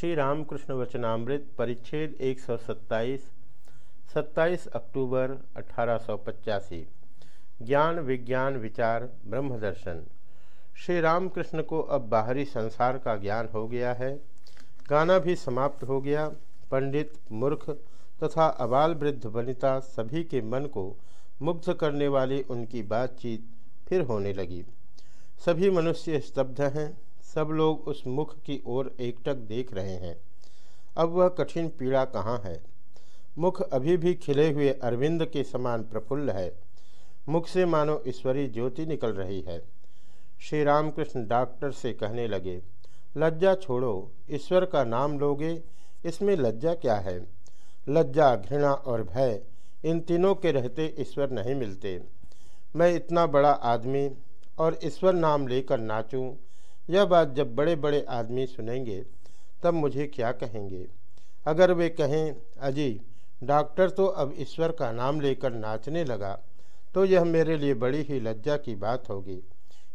श्री रामकृष्ण वचनामृत परिच्छेद 127 27 अक्टूबर अठारह सौ पचासी, ज्ञान विज्ञान विचार ब्रह्म दर्शन। श्री रामकृष्ण को अब बाहरी संसार का ज्ञान हो गया है। गाना भी समाप्त हो गया। पंडित, मूर्ख तथा अबाल वृद्ध वनिता सभी के मन को मुग्ध करने वाली उनकी बातचीत फिर होने लगी। सभी मनुष्य स्तब्ध हैं। सब लोग उस मुख की ओर एकटक देख रहे हैं। अब वह कठिन पीड़ा कहाँ है? मुख अभी भी खिले हुए अरविंद के समान प्रफुल्ल है। मुख से मानो ईश्वरी ज्योति निकल रही है। श्री रामकृष्ण डॉक्टर से कहने लगे, लज्जा छोड़ो, ईश्वर का नाम लोगे, इसमें लज्जा क्या है? लज्जा, घृणा और भय, इन तीनों के रहते ईश्वर नहीं मिलते। मैं इतना बड़ा आदमी और ईश्वर नाम लेकर नाचूं यह बात जब बड़े बड़े आदमी सुनेंगे, तब मुझे क्या कहेंगे? अगर वे कहें, अजी, डॉक्टर तो अब ईश्वर का नाम लेकर नाचने लगा तो यह मेरे लिए बड़ी ही लज्जा की बात होगी।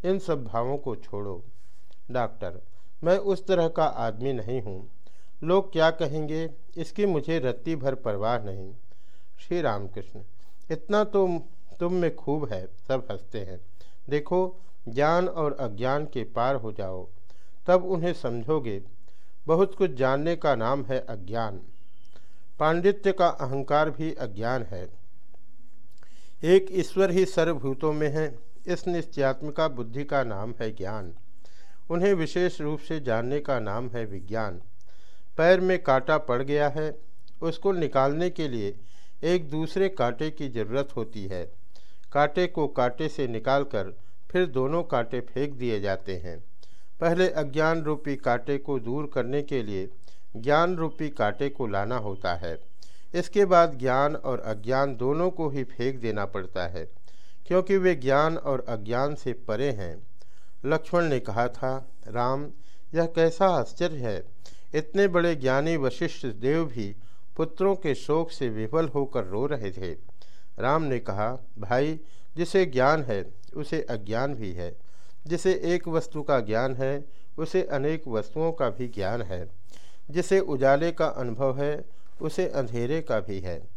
इन सब भावों को छोड़ो। डॉक्टर, मैं उस तरह का आदमी नहीं हूँ। लोग क्या कहेंगे? इसकी मुझे रत्ती भर परवाह नहीं। श्री रामकृष्ण इतना तो तुम में खूब है, सब हँसते हैं। देखो ज्ञान और अज्ञान के पार हो जाओ, तब उन्हें समझोगे, बहुत कुछ जानने का नाम है अज्ञान। पांडित्य का अहंकार भी अज्ञान है। एक ईश्वर ही सर्वभूतों में है, इस निश्चयात्मिका बुद्धि का नाम है ज्ञान। उन्हें विशेष रूप से जानने का नाम है विज्ञान। पैर में कांटा पड़ गया है, उसको निकालने के लिए एक दूसरे कांटे की ज़रूरत होती है। कांटे को कांटे से निकालकर फिर दोनों कांटे फेंक दिए जाते हैं। पहले अज्ञान रूपी कांटे को दूर करने के लिए ज्ञान रूपी कांटे को लाना होता है। इसके बाद ज्ञान और अज्ञान दोनों को ही फेंक देना पड़ता है, क्योंकि वे ज्ञान और अज्ञान से परे हैं। लक्ष्मण ने कहा था, राम, यह कैसा आश्चर्य है! इतने बड़े ज्ञानी वशिष्ठ देव भी पुत्रों के शोक से विफल होकर रो रहे थे। राम ने कहा, भाई, जिसे ज्ञान है, उसे अज्ञान भी है। जिसे एक वस्तु का ज्ञान है, उसे अनेक वस्तुओं का भी ज्ञान है। जिसे उजाले का अनुभव है, उसे अंधेरे का भी है।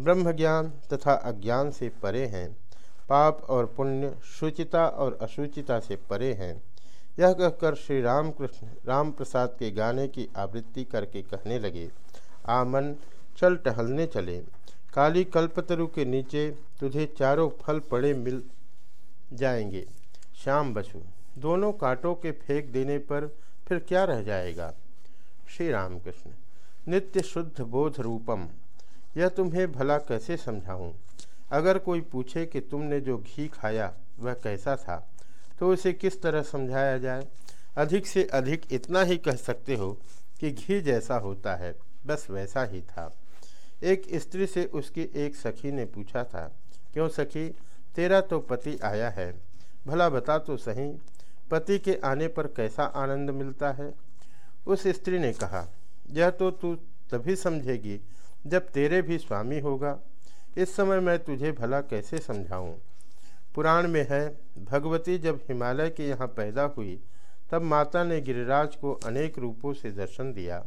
ब्रह्म ज्ञान तथा अज्ञान से परे हैं। पाप और पुण्य शुचिता और अशुचिता से परे हैं। यह कहकर श्री रामकृष्ण राम प्रसाद के गाने की आवृत्ति करके कहने लगे, आमन, चल टहलने चले। काली कल्पतरु के नीचे तुझे चारों फल पड़े मिल जाएँगे। श्याम बसु, दोनों कांटों के फेंक देने पर फिर क्या रह जाएगा? श्री रामकृष्ण नित्य शुद्ध बोध रूपम, यह तुम्हें भला कैसे समझाऊं? अगर कोई पूछे कि तुमने जो घी खाया वह कैसा था तो उसे किस तरह समझाया जाए? अधिक से अधिक इतना ही कह सकते हो कि घी जैसा होता है, बस वैसा ही था। एक स्त्री से उसकी एक सखी ने पूछा था, क्यों सखी, तेरा तो पति आया है। भला बता तो सही, पति के आने पर कैसा आनंद मिलता है? उस स्त्री ने कहा, यह तो तू तभी समझेगी जब तेरे भी स्वामी होगा। इस समय मैं तुझे भला कैसे समझाऊं? पुराण में है, भगवती जब हिमालय के यहाँ पैदा हुई, तब माता ने गिरिराज को अनेक रूपों से दर्शन दिया।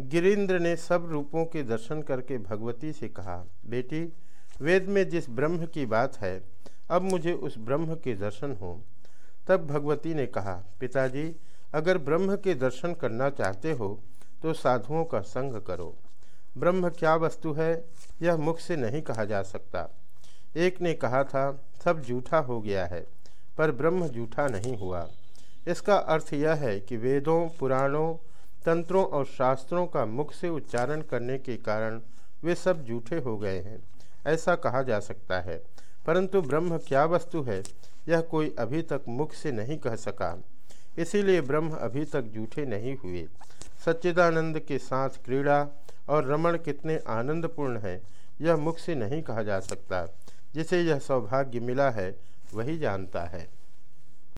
गिरिंद्र ने सब रूपों के दर्शन करके भगवती से कहा, बेटी, वेद में जिस ब्रह्म की बात है, अब मुझे उस ब्रह्म के दर्शन हो। तब भगवती ने कहा, पिताजी, अगर ब्रह्म के दर्शन करना चाहते हो तो साधुओं का संग करो। ब्रह्म क्या वस्तु है, यह मुख से नहीं कहा जा सकता। एक ने कहा था, सब झूठा हो गया है, पर ब्रह्म झूठा नहीं हुआ। इसका अर्थ यह है कि वेदों, पुराणों तंत्रों और शास्त्रों का मुख से उच्चारण करने के कारण वे सब झूठे हो गए हैं। ऐसा कहा जा सकता है। परंतु ब्रह्म क्या वस्तु है, यह कोई अभी तक मुख से नहीं कह सका। इसीलिए ब्रह्म अभी तक झूठे नहीं हुए। सच्चिदानंद के साथ क्रीड़ा और रमण कितने आनंदपूर्ण है, यह मुख से नहीं कहा जा सकता। जिसे यह सौभाग्य मिला है, वही जानता है।